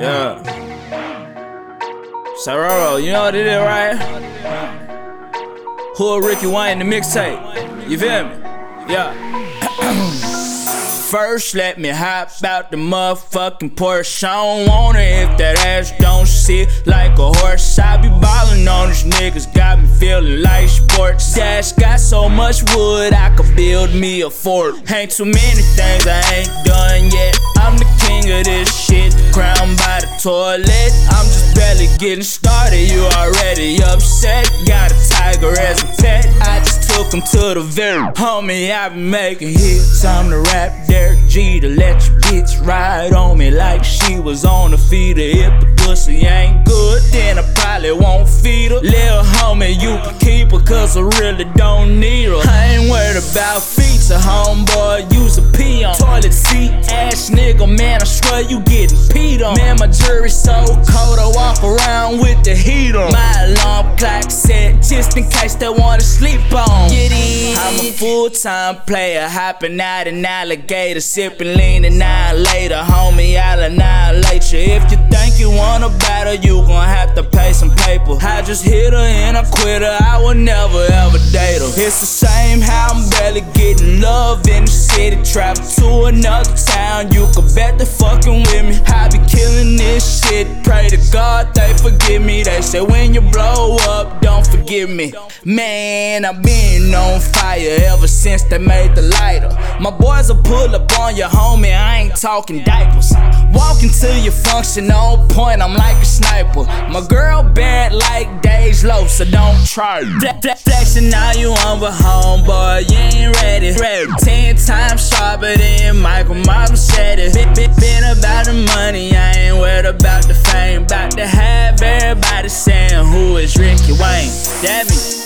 Yeah. Sororo, you know what it is, right? Who are Ricky Wayne the mixtape? You feel me? Yeah. First, let me hop out the motherfucking Porsche. I don't want it if that ass don't sit like a horse. I be ballin' on these niggas, got me feeling like sports. Dash got so much wood, I could build me a fort. Ain't too many things I ain't done yet. I'm the toilet. I'm just barely getting started, you already upset. Got a tiger as a pet, I just took him to the very. Homie, I be making hits, I'm the rap Derek Jeter let your bitch ride on me like she was on the feeder. If the pussy ain't good, then I probably won't feed her. Little homie, you can keep her, cause I really don't need her. I ain't worried about feet, feature, homeboy, use a pee on. Toilet ass nigga, man, I swear you getting peed on. Man, my jury's so cold, I walk around with the heat on. My alarm clock set just in case they wanna sleep on. I'm a full time player, hopping out an alligator, sipping lean an hour later. Homie, I'll annihilate you. If you think you wanna battle, you gon' have to pay some paper. I just hit her and I quit her, I would never ever her. It's the same how I'm barely getting love in the city. Travel to another town, you can bet they fucking with me. I be killing this shit, pray to God they forgive me. They say when you blow up, don't forgive me. Man, I've been on fire ever since they made the lighter. My boys will pull up on your homie, I ain't talking diapers. Walking to your function on point, I'm like a sniper. My girl bad like so don't try. Fle- fle- Flexing now you on, but homeboy, you ain't ready. Ten times sharper than Michael it. Been, about the money, I ain't worried about the fame. About to have everybody saying who is Ricky Wayne. That me.